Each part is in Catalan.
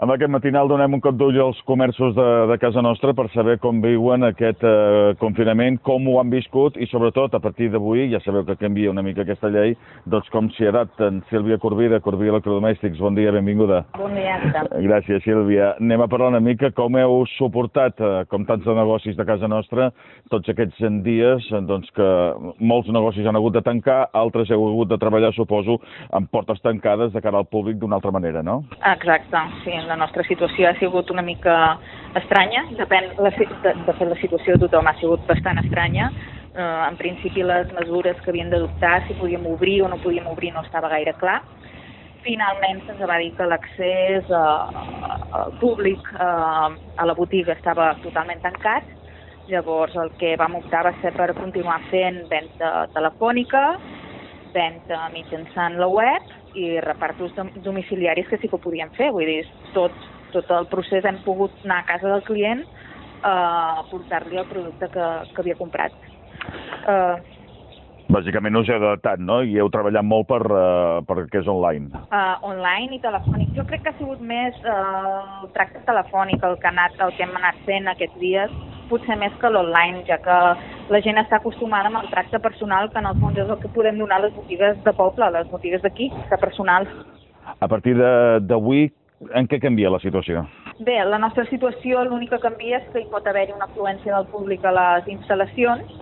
Amb aquest matinal donem un cop d'ull als comerços de, de casa nostra per saber com viuen aquest eh, confinament, com ho han viscut i sobretot a partir d'avui, ja sabeu que canvia una mica aquesta llei, doncs com s'hi adapten. Sílvia Corbí, de Corbí Electrodomèstics, bon dia, benvinguda. Bon dia? Gràcies, Sílvia. Anem a parlar una mica com heu suportat, eh, com tants de negocis de casa nostra, tots aquests dies doncs, que molts negocis han hagut de tancar, altres heu hagut de treballar, suposo, amb portes tancades de cara al públic d'una altra manera, no? Exacte, sí, la nostra situació ha sigut una mica estranya, depèn, la, de, de fet la situació de tothom ha sigut bastant estranya, eh, en principi les mesures que havien d'adoptar, si podíem obrir o no podíem obrir no estava gaire clar, finalment se'ns va dir que l'accés eh, públic eh, a la botiga estava totalment tancat, llavors el que vam optar va ser per continuar fent venda telefònica, venda mitjançant la web i repartos domiciliaris que sí que ho podíem fer, vull dir, tot, tot el procés hem pogut anar a casa del client eh, a portar-li el producte que, que havia comprat. Eh, Bàsicament us heu adaptat, no? I heu treballat molt per, uh, per que és online. Uh, online i telefònic. Jo crec que ha sigut més uh, el tracte telefònic el que, ha anat, el que hem anat fent aquests dies, potser més que l'online, ja que la gent està acostumada amb el tracte personal, que en el fons és el que podem donar a les botigues de poble, les botigues d'aquí, que personals. A partir d'avui, en què canvia la situació? Bé, la nostra situació l'únic que canvia és que hi pot haver-hi una afluència del públic a les instal·lacions,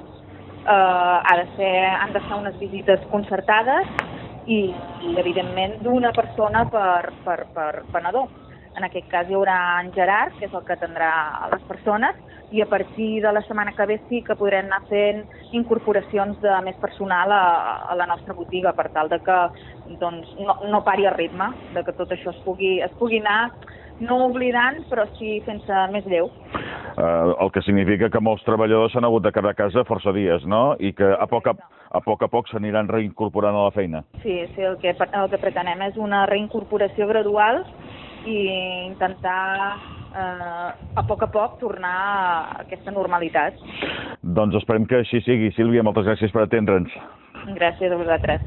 eh, ha de ser, han de ser unes visites concertades i, i evidentment, d'una persona per, per, per venedor. En aquest cas hi haurà en Gerard, que és el que atendrà les persones, i a partir de la setmana que ve sí que podrem anar fent incorporacions de més personal a, a la nostra botiga per tal de que doncs, no, no pari el ritme, de que tot això es pugui, es pugui anar no oblidant, però sí fent-se més lleu. Uh, el que significa que molts treballadors s'han hagut de quedar a casa força dies, no? I que a poc a, a poc a poc s'aniran reincorporant a la feina. Sí, sí, el que, el que pretenem és una reincorporació gradual i intentar eh, a poc a poc tornar a aquesta normalitat. Doncs esperem que així sigui. Sílvia, moltes gràcies per atendre'ns. Gràcies a vosaltres.